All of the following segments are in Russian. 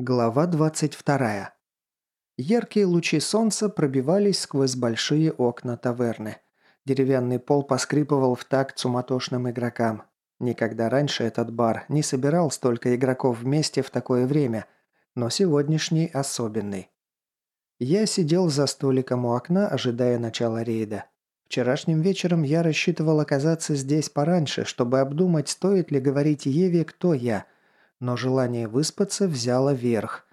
Глава 22. Яркие лучи солнца пробивались сквозь большие окна таверны. Деревянный пол поскрипывал в такт суматошным игрокам. Никогда раньше этот бар не собирал столько игроков вместе в такое время, но сегодняшний особенный. Я сидел за столиком у окна, ожидая начала рейда. Вчерашним вечером я рассчитывал оказаться здесь пораньше, чтобы обдумать, стоит ли говорить Еве, кто я – но желание выспаться взяло верх.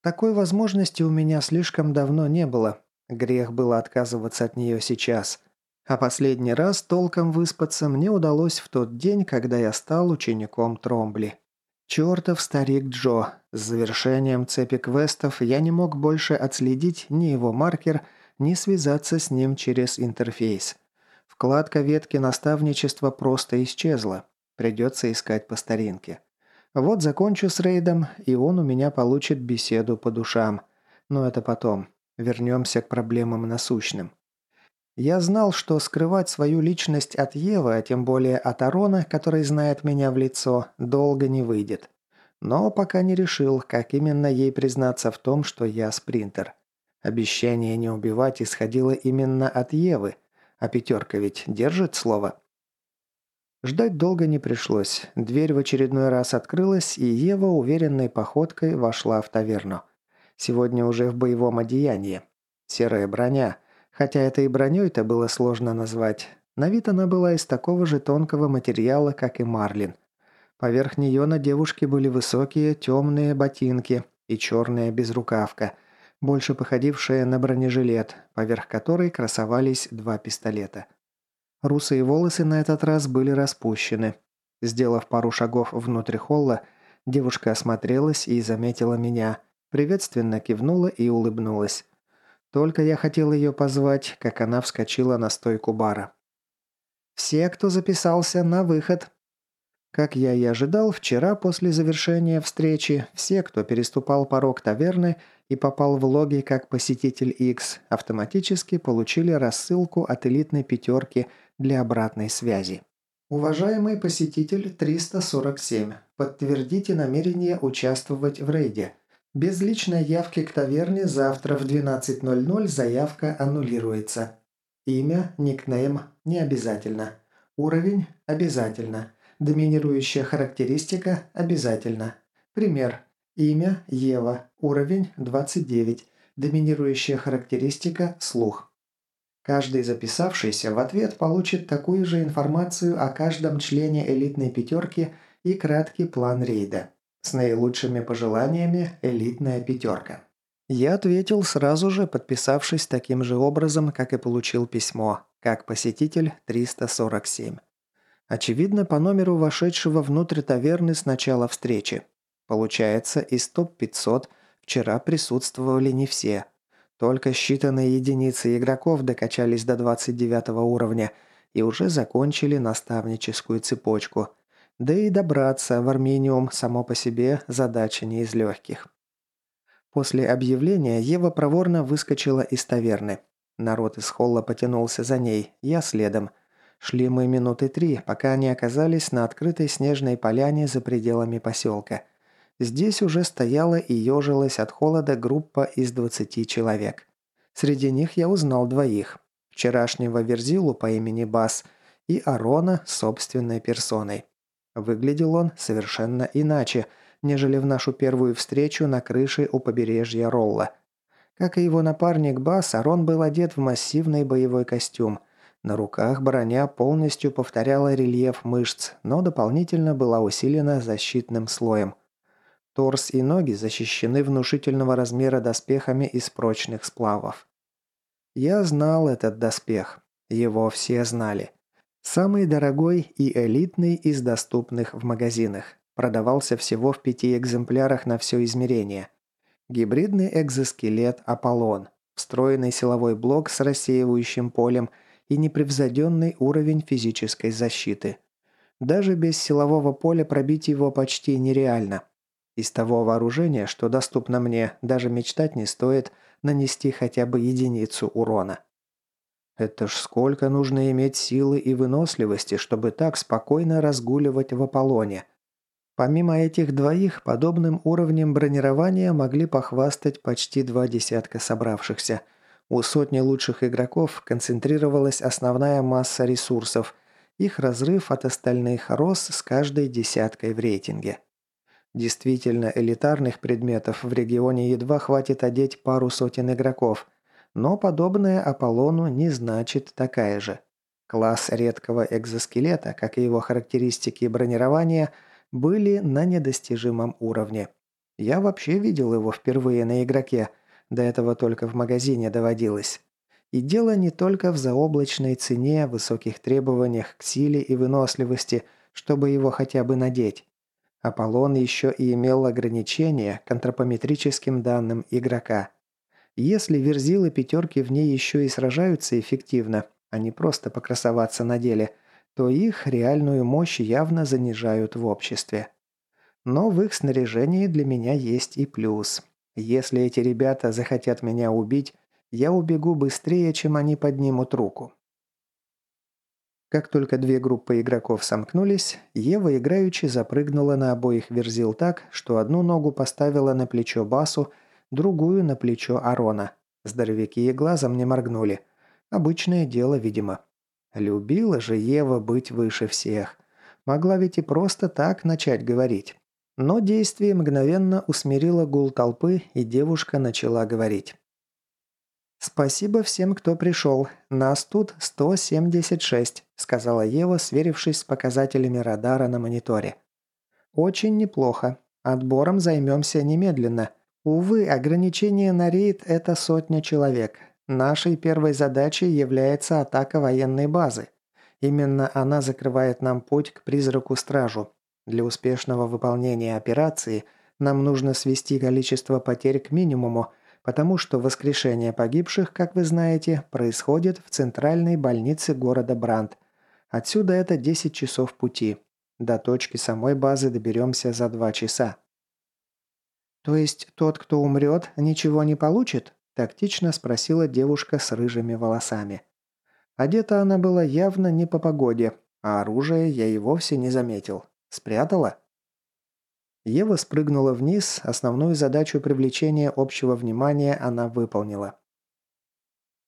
Такой возможности у меня слишком давно не было. Грех было отказываться от нее сейчас. А последний раз толком выспаться мне удалось в тот день, когда я стал учеником Тромбли. Чертов старик Джо. С завершением цепи квестов я не мог больше отследить ни его маркер, ни связаться с ним через интерфейс. Вкладка ветки наставничества просто исчезла. Придется искать по старинке. Вот закончу с рейдом, и он у меня получит беседу по душам. Но это потом. Вернемся к проблемам насущным. Я знал, что скрывать свою личность от Евы, а тем более от Арона, который знает меня в лицо, долго не выйдет. Но пока не решил, как именно ей признаться в том, что я спринтер. Обещание не убивать исходило именно от Евы, а пятерка ведь держит слово. Ждать долго не пришлось. Дверь в очередной раз открылась, и Ева уверенной походкой вошла в таверну. Сегодня уже в боевом одеянии. Серая броня. Хотя это и броней-то было сложно назвать. На вид она была из такого же тонкого материала, как и марлин. Поверх нее на девушке были высокие темные ботинки и черная безрукавка, больше походившая на бронежилет, поверх которой красовались два пистолета – Русые волосы на этот раз были распущены. Сделав пару шагов внутрь холла, девушка осмотрелась и заметила меня. Приветственно кивнула и улыбнулась. Только я хотел ее позвать, как она вскочила на стойку бара. «Все, кто записался на выход», как я и ожидал, вчера после завершения встречи все, кто переступал порог таверны и попал в логи как посетитель X, автоматически получили рассылку от элитной пятерки для обратной связи. Уважаемый посетитель 347, подтвердите намерение участвовать в рейде. Без личной явки к таверне завтра в 12.00 заявка аннулируется. Имя, никнейм – не обязательно. Уровень – обязательно. Доминирующая характеристика – обязательно. Пример. Имя – Ева. Уровень – 29. Доминирующая характеристика – слух. Каждый записавшийся в ответ получит такую же информацию о каждом члене элитной пятерки и краткий план рейда. С наилучшими пожеланиями «Элитная пятерка». Я ответил сразу же, подписавшись таким же образом, как и получил письмо, как посетитель 347. Очевидно, по номеру вошедшего внутрь таверны с начала встречи. Получается, из топ-500 вчера присутствовали не все. Только считанные единицы игроков докачались до 29 уровня и уже закончили наставническую цепочку. Да и добраться в Армениум само по себе задача не из легких. После объявления Ева проворно выскочила из таверны. Народ из холла потянулся за ней, я следом – Шли мы минуты три, пока не оказались на открытой снежной поляне за пределами поселка. Здесь уже стояла и ежилась от холода группа из 20 человек. Среди них я узнал двоих. Вчерашнего Верзилу по имени Бас и Арона собственной персоной. Выглядел он совершенно иначе, нежели в нашу первую встречу на крыше у побережья Ролла. Как и его напарник Бас, Арон был одет в массивный боевой костюм – на руках броня полностью повторяла рельеф мышц, но дополнительно была усилена защитным слоем. Торс и ноги защищены внушительного размера доспехами из прочных сплавов. Я знал этот доспех. Его все знали. Самый дорогой и элитный из доступных в магазинах. Продавался всего в пяти экземплярах на все измерение. Гибридный экзоскелет «Аполлон», встроенный силовой блок с рассеивающим полем – и непревзойденный уровень физической защиты. Даже без силового поля пробить его почти нереально. Из того вооружения, что доступно мне, даже мечтать не стоит нанести хотя бы единицу урона. Это ж сколько нужно иметь силы и выносливости, чтобы так спокойно разгуливать в Аполлоне. Помимо этих двоих, подобным уровнем бронирования могли похвастать почти два десятка собравшихся. У сотни лучших игроков концентрировалась основная масса ресурсов. Их разрыв от остальных рос с каждой десяткой в рейтинге. Действительно элитарных предметов в регионе едва хватит одеть пару сотен игроков, но подобное Аполлону не значит такая же. Класс редкого экзоскелета, как и его характеристики бронирования, были на недостижимом уровне. Я вообще видел его впервые на игроке, до этого только в магазине доводилось. И дело не только в заоблачной цене, высоких требованиях к силе и выносливости, чтобы его хотя бы надеть. Аполлон еще и имел ограничения к антропометрическим данным игрока. Если верзилы пятерки в ней еще и сражаются эффективно, а не просто покрасоваться на деле, то их реальную мощь явно занижают в обществе. Но в их снаряжении для меня есть и плюс. Если эти ребята захотят меня убить, я убегу быстрее, чем они поднимут руку. Как только две группы игроков сомкнулись, Ева играючи запрыгнула на обоих верзил так, что одну ногу поставила на плечо Басу, другую на плечо Арона. Здоровяки и глазом не моргнули. Обычное дело, видимо. Любила же Ева быть выше всех. Могла ведь и просто так начать говорить. Но действие мгновенно усмирило гул толпы, и девушка начала говорить. «Спасибо всем, кто пришел. Нас тут 176», – сказала Ева, сверившись с показателями радара на мониторе. «Очень неплохо. Отбором займемся немедленно. Увы, ограничение на рейд – это сотня человек. Нашей первой задачей является атака военной базы. Именно она закрывает нам путь к призраку-стражу. Для успешного выполнения операции нам нужно свести количество потерь к минимуму – потому что воскрешение погибших, как вы знаете, происходит в центральной больнице города Бранд. Отсюда это 10 часов пути. До точки самой базы доберемся за 2 часа. «То есть тот, кто умрет, ничего не получит?» – тактично спросила девушка с рыжими волосами. Одета она была явно не по погоде, а оружие я и вовсе не заметил. Спрятала? Ева спрыгнула вниз, основную задачу привлечения общего внимания она выполнила.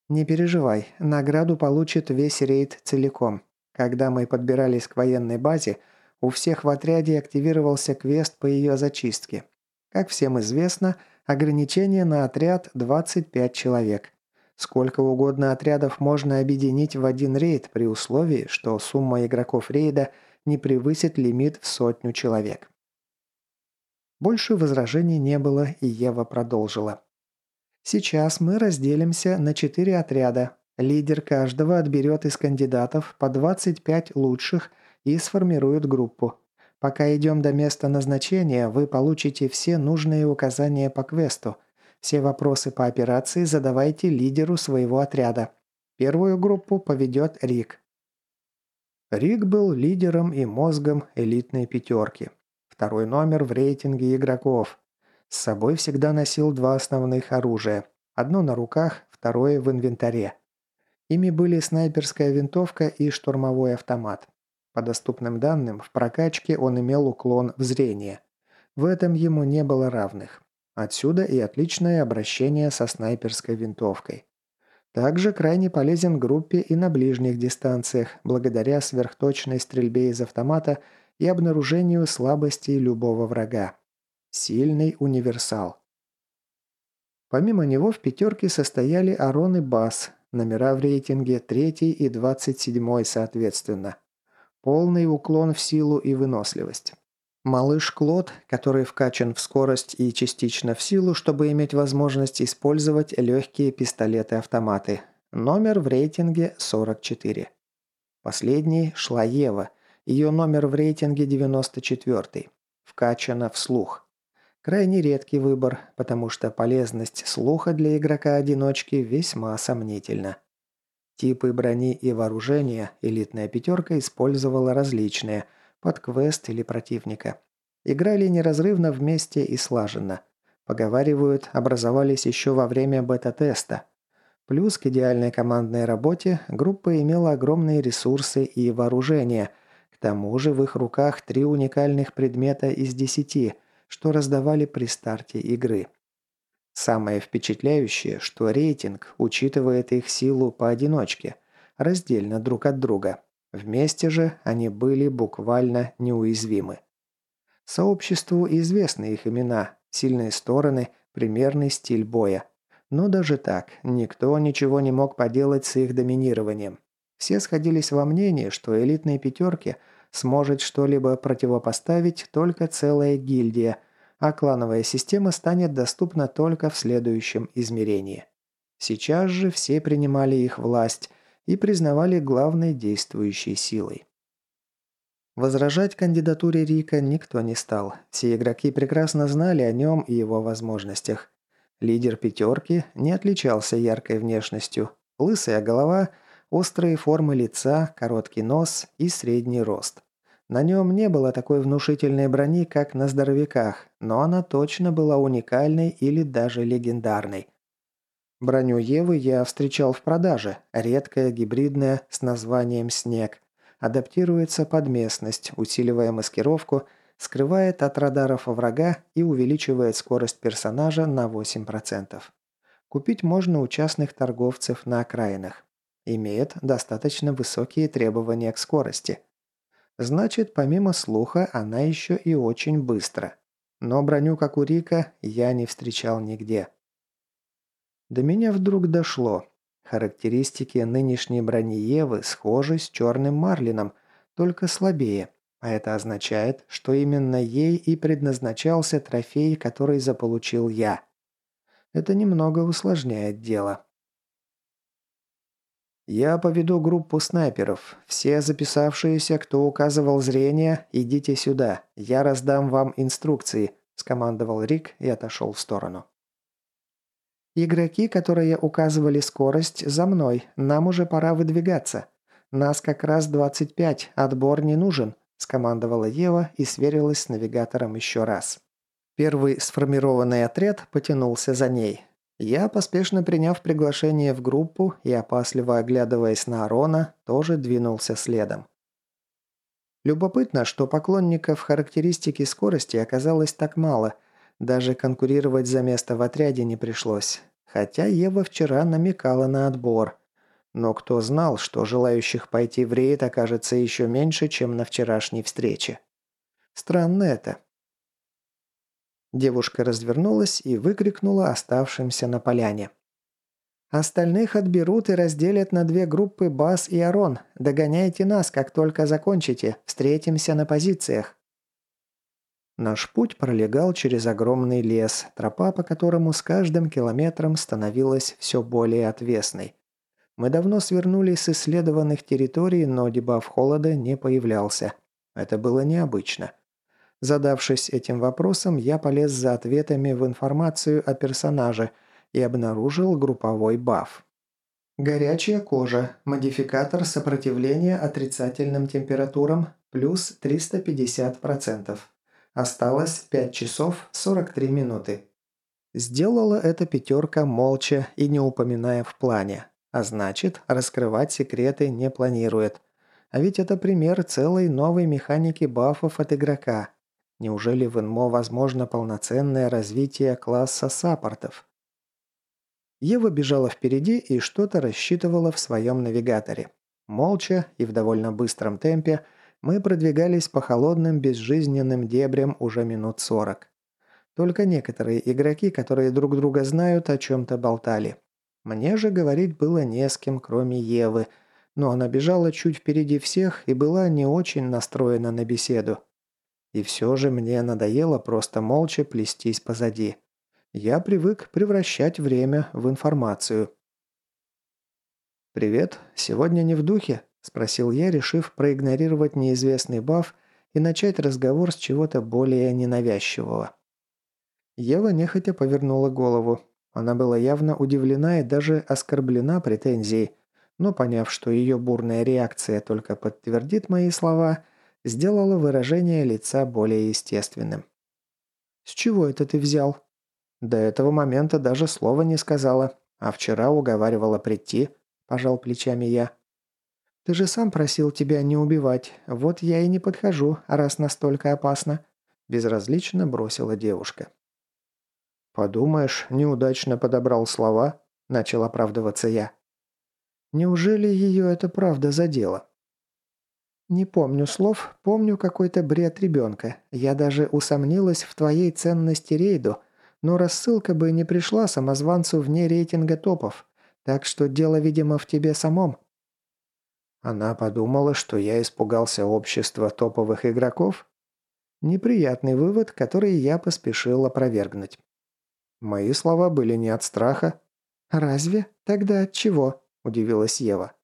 «Не переживай, награду получит весь рейд целиком. Когда мы подбирались к военной базе, у всех в отряде активировался квест по ее зачистке. Как всем известно, ограничение на отряд 25 человек. Сколько угодно отрядов можно объединить в один рейд при условии, что сумма игроков рейда не превысит лимит в сотню человек. Больше возражений не было, и Ева продолжила. «Сейчас мы разделимся на четыре отряда. Лидер каждого отберет из кандидатов по 25 лучших и сформирует группу. Пока идем до места назначения, вы получите все нужные указания по квесту. Все вопросы по операции задавайте лидеру своего отряда. Первую группу поведет Рик». Рик был лидером и мозгом элитной пятерки. Второй номер в рейтинге игроков. С собой всегда носил два основных оружия. Одно на руках, второе в инвентаре. Ими были снайперская винтовка и штурмовой автомат. По доступным данным, в прокачке он имел уклон в зрение. В этом ему не было равных. Отсюда и отличное обращение со снайперской винтовкой. Также крайне полезен группе и на ближних дистанциях, благодаря сверхточной стрельбе из автомата – и обнаружению слабостей любого врага. Сильный универсал. Помимо него в пятерке состояли Арон и Бас, номера в рейтинге 3 и 27 соответственно. Полный уклон в силу и выносливость. Малыш Клод, который вкачан в скорость и частично в силу, чтобы иметь возможность использовать легкие пистолеты-автоматы. Номер в рейтинге 44. Последний – шла Ева – ее номер в рейтинге 94. Вкачана в слух. Крайне редкий выбор, потому что полезность слуха для игрока-одиночки весьма сомнительна. Типы брони и вооружения элитная пятерка использовала различные, под квест или противника. Играли неразрывно вместе и слаженно. Поговаривают, образовались еще во время бета-теста. Плюс к идеальной командной работе группа имела огромные ресурсы и вооружение – тому же в их руках три уникальных предмета из десяти, что раздавали при старте игры. Самое впечатляющее, что рейтинг учитывает их силу поодиночке, раздельно друг от друга. Вместе же они были буквально неуязвимы. Сообществу известны их имена, сильные стороны, примерный стиль боя. Но даже так, никто ничего не мог поделать с их доминированием. Все сходились во мнении, что элитной пятерке сможет что-либо противопоставить только целая гильдия, а клановая система станет доступна только в следующем измерении. Сейчас же все принимали их власть и признавали главной действующей силой. Возражать кандидатуре Рика никто не стал. Все игроки прекрасно знали о нем и его возможностях. Лидер пятерки не отличался яркой внешностью. Лысая голова, острые формы лица, короткий нос и средний рост. На нем не было такой внушительной брони, как на здоровяках, но она точно была уникальной или даже легендарной. Броню Евы я встречал в продаже, редкая, гибридная, с названием «Снег» адаптируется под местность, усиливая маскировку, скрывает от радаров врага и увеличивает скорость персонажа на 8%. Купить можно у частных торговцев на окраинах. Имеет достаточно высокие требования к скорости. Значит, помимо слуха, она еще и очень быстро. Но броню, как у Рика, я не встречал нигде. До меня вдруг дошло. Характеристики нынешней брони Евы схожи с черным марлином, только слабее, а это означает, что именно ей и предназначался трофей, который заполучил я. Это немного усложняет дело. «Я поведу группу снайперов. Все записавшиеся, кто указывал зрение, идите сюда. Я раздам вам инструкции», – скомандовал Рик и отошел в сторону. Игроки, которые указывали скорость, за мной. Нам уже пора выдвигаться. Нас как раз 25, отбор не нужен», – скомандовала Ева и сверилась с навигатором еще раз. Первый сформированный отряд потянулся за ней. Я, поспешно приняв приглашение в группу и опасливо оглядываясь на Арона, тоже двинулся следом. Любопытно, что поклонников характеристики скорости оказалось так мало – даже конкурировать за место в отряде не пришлось. Хотя Ева вчера намекала на отбор. Но кто знал, что желающих пойти в рейд окажется еще меньше, чем на вчерашней встрече. Странно это. Девушка развернулась и выкрикнула оставшимся на поляне. «Остальных отберут и разделят на две группы Бас и Арон. Догоняйте нас, как только закончите. Встретимся на позициях». Наш путь пролегал через огромный лес, тропа по которому с каждым километром становилась все более отвесной. Мы давно свернули с исследованных территорий, но дебаф холода не появлялся. Это было необычно. Задавшись этим вопросом, я полез за ответами в информацию о персонаже и обнаружил групповой баф. Горячая кожа. Модификатор сопротивления отрицательным температурам плюс 350%. Осталось 5 часов 43 минуты. Сделала эта пятерка молча и не упоминая в плане. А значит, раскрывать секреты не планирует. А ведь это пример целой новой механики бафов от игрока. Неужели в ИНМО возможно полноценное развитие класса саппортов? Ева бежала впереди и что-то рассчитывала в своем навигаторе. Молча и в довольно быстром темпе мы продвигались по холодным безжизненным дебрям уже минут сорок. Только некоторые игроки, которые друг друга знают, о чем-то болтали. Мне же говорить было не с кем, кроме Евы, но она бежала чуть впереди всех и была не очень настроена на беседу. И все же мне надоело просто молча плестись позади. Я привык превращать время в информацию. «Привет. Сегодня не в духе?» Спросил я, решив проигнорировать неизвестный баф и начать разговор с чего-то более ненавязчивого. Ева нехотя повернула голову. Она была явно удивлена и даже оскорблена претензией, но, поняв, что ее бурная реакция только подтвердит мои слова, сделала выражение лица более естественным. «С чего это ты взял?» «До этого момента даже слова не сказала, а вчера уговаривала прийти», – пожал плечами я. Ты же сам просил тебя не убивать. Вот я и не подхожу, раз настолько опасно», – безразлично бросила девушка. «Подумаешь, неудачно подобрал слова», – начал оправдываться я. «Неужели ее это правда задело?» «Не помню слов, помню какой-то бред ребенка. Я даже усомнилась в твоей ценности рейду, но рассылка бы не пришла самозванцу вне рейтинга топов, так что дело, видимо, в тебе самом». Она подумала, что я испугался общества топовых игроков? Неприятный вывод, который я поспешил опровергнуть. Мои слова были не от страха. «Разве? Тогда от чего?» – удивилась Ева.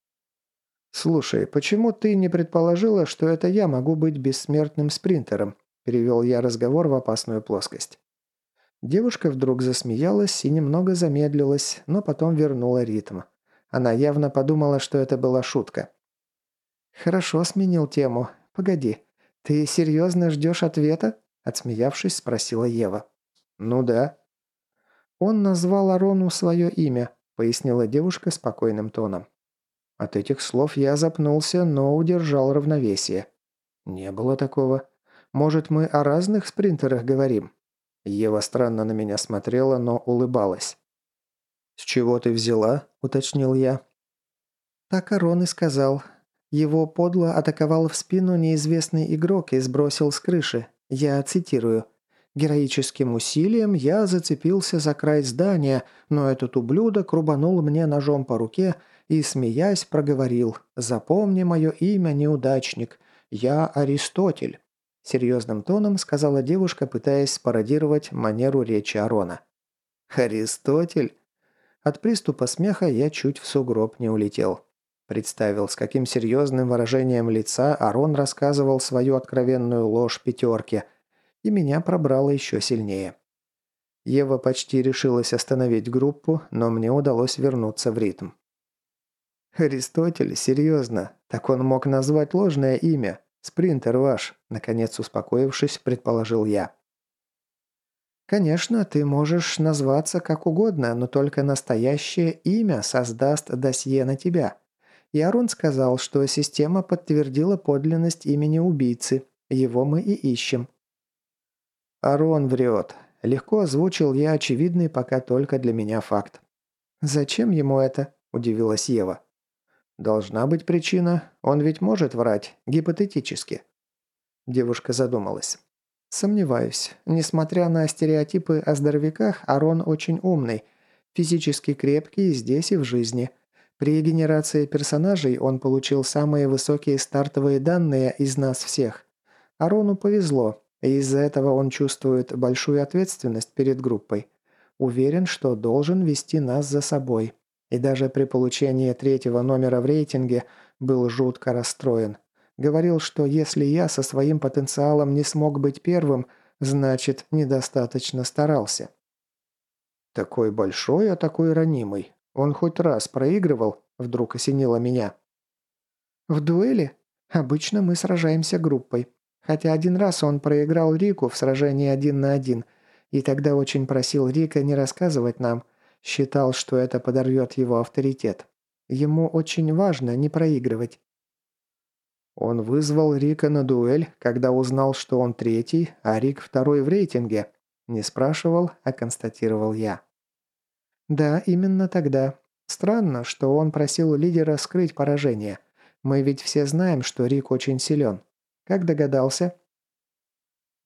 «Слушай, почему ты не предположила, что это я могу быть бессмертным спринтером?» – перевел я разговор в опасную плоскость. Девушка вдруг засмеялась и немного замедлилась, но потом вернула ритм. Она явно подумала, что это была шутка. «Хорошо сменил тему. Погоди, ты серьезно ждешь ответа?» Отсмеявшись, спросила Ева. «Ну да». «Он назвал Арону свое имя», пояснила девушка спокойным тоном. От этих слов я запнулся, но удержал равновесие. Не было такого. Может, мы о разных спринтерах говорим? Ева странно на меня смотрела, но улыбалась. «С чего ты взяла?» – уточнил я. «Так Арон и сказал. Его подло атаковал в спину неизвестный игрок и сбросил с крыши. Я цитирую. «Героическим усилием я зацепился за край здания, но этот ублюдок рубанул мне ножом по руке и, смеясь, проговорил «Запомни мое имя, неудачник. Я Аристотель». Серьезным тоном сказала девушка, пытаясь спародировать манеру речи Арона. «Аристотель?» От приступа смеха я чуть в сугроб не улетел. Представил, с каким серьезным выражением лица Арон рассказывал свою откровенную ложь пятерке, и меня пробрало еще сильнее. Ева почти решилась остановить группу, но мне удалось вернуться в ритм. «Аристотель? Серьезно? Так он мог назвать ложное имя? Спринтер ваш?» Наконец успокоившись, предположил я. «Конечно, ты можешь назваться как угодно, но только настоящее имя создаст досье на тебя. Арон сказал, что система подтвердила подлинность имени убийцы. Его мы и ищем. Арон врет. Легко озвучил я очевидный пока только для меня факт. «Зачем ему это?» – удивилась Ева. «Должна быть причина. Он ведь может врать, гипотетически». Девушка задумалась. «Сомневаюсь. Несмотря на стереотипы о здоровяках, Арон очень умный, физически крепкий здесь и в жизни. При генерации персонажей он получил самые высокие стартовые данные из нас всех. Арону повезло, и из-за этого он чувствует большую ответственность перед группой. Уверен, что должен вести нас за собой. И даже при получении третьего номера в рейтинге был жутко расстроен. Говорил, что если я со своим потенциалом не смог быть первым, значит, недостаточно старался. Такой большой, а такой ранимый. Он хоть раз проигрывал, вдруг осенило меня. В дуэли? Обычно мы сражаемся группой. Хотя один раз он проиграл Рику в сражении один на один, и тогда очень просил Рика не рассказывать нам, считал, что это подорвет его авторитет. Ему очень важно не проигрывать. Он вызвал Рика на дуэль, когда узнал, что он третий, а Рик второй в рейтинге. Не спрашивал, а констатировал я. «Да, именно тогда. Странно, что он просил лидера скрыть поражение. Мы ведь все знаем, что Рик очень силен. Как догадался?»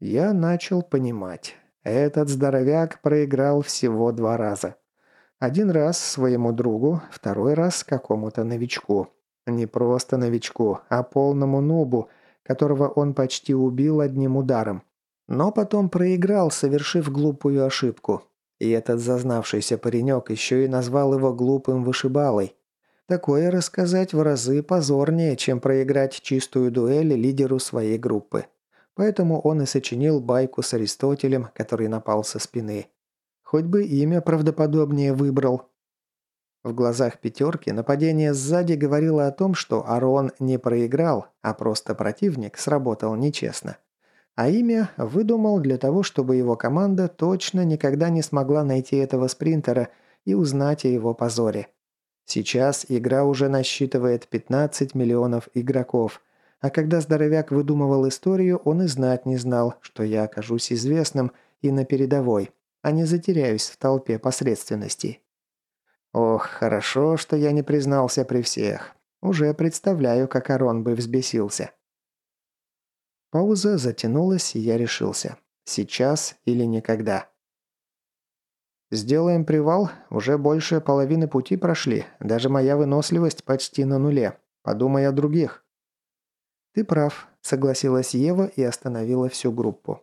Я начал понимать. Этот здоровяк проиграл всего два раза. Один раз своему другу, второй раз какому-то новичку. Не просто новичку, а полному нубу, которого он почти убил одним ударом. Но потом проиграл, совершив глупую ошибку. И этот зазнавшийся паренек еще и назвал его глупым вышибалой. Такое рассказать в разы позорнее, чем проиграть чистую дуэль лидеру своей группы. Поэтому он и сочинил байку с Аристотелем, который напал со спины. Хоть бы имя правдоподобнее выбрал. В глазах пятерки нападение сзади говорило о том, что Арон не проиграл, а просто противник сработал нечестно. А имя выдумал для того, чтобы его команда точно никогда не смогла найти этого спринтера и узнать о его позоре. Сейчас игра уже насчитывает 15 миллионов игроков, а когда здоровяк выдумывал историю, он и знать не знал, что я окажусь известным и на передовой, а не затеряюсь в толпе посредственностей. Ох, хорошо, что я не признался при всех. Уже представляю, как Арон бы взбесился. Пауза затянулась, и я решился. Сейчас или никогда. «Сделаем привал. Уже больше половины пути прошли. Даже моя выносливость почти на нуле. Подумай о других». «Ты прав», – согласилась Ева и остановила всю группу.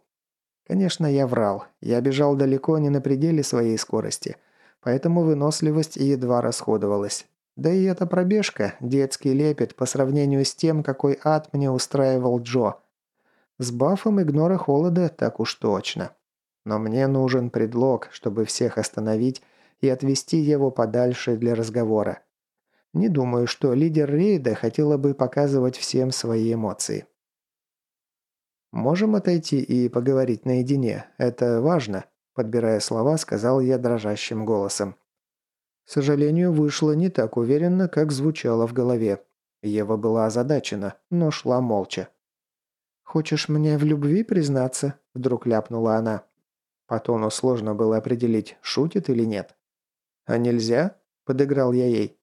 Конечно, я врал. Я бежал далеко не на пределе своей скорости, поэтому выносливость едва расходовалась. Да и эта пробежка – детский лепет по сравнению с тем, какой ад мне устраивал Джо. С бафом игнора холода так уж точно. Но мне нужен предлог, чтобы всех остановить и отвести его подальше для разговора. Не думаю, что лидер рейда хотела бы показывать всем свои эмоции. «Можем отойти и поговорить наедине. Это важно», – подбирая слова, сказал я дрожащим голосом. К сожалению, вышло не так уверенно, как звучало в голове. Ева была озадачена, но шла молча. «Хочешь мне в любви признаться?» – вдруг ляпнула она. По тону сложно было определить, шутит или нет. «А нельзя?» – подыграл я ей.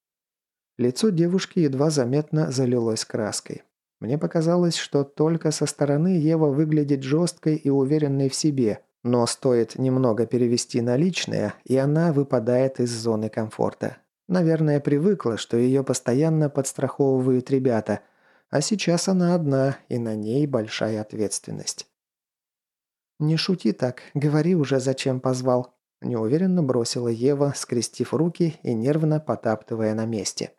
Лицо девушки едва заметно залилось краской. Мне показалось, что только со стороны Ева выглядит жесткой и уверенной в себе, но стоит немного перевести на личное, и она выпадает из зоны комфорта. Наверное, привыкла, что ее постоянно подстраховывают ребята, а сейчас она одна, и на ней большая ответственность. «Не шути так, говори уже, зачем позвал», – неуверенно бросила Ева, скрестив руки и нервно потаптывая на месте.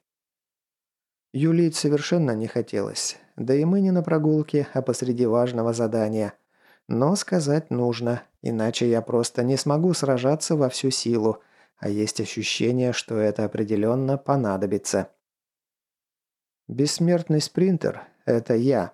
Юлить совершенно не хотелось. Да и мы не на прогулке, а посреди важного задания. Но сказать нужно, иначе я просто не смогу сражаться во всю силу, а есть ощущение, что это определенно понадобится. Бессмертный спринтер – это я.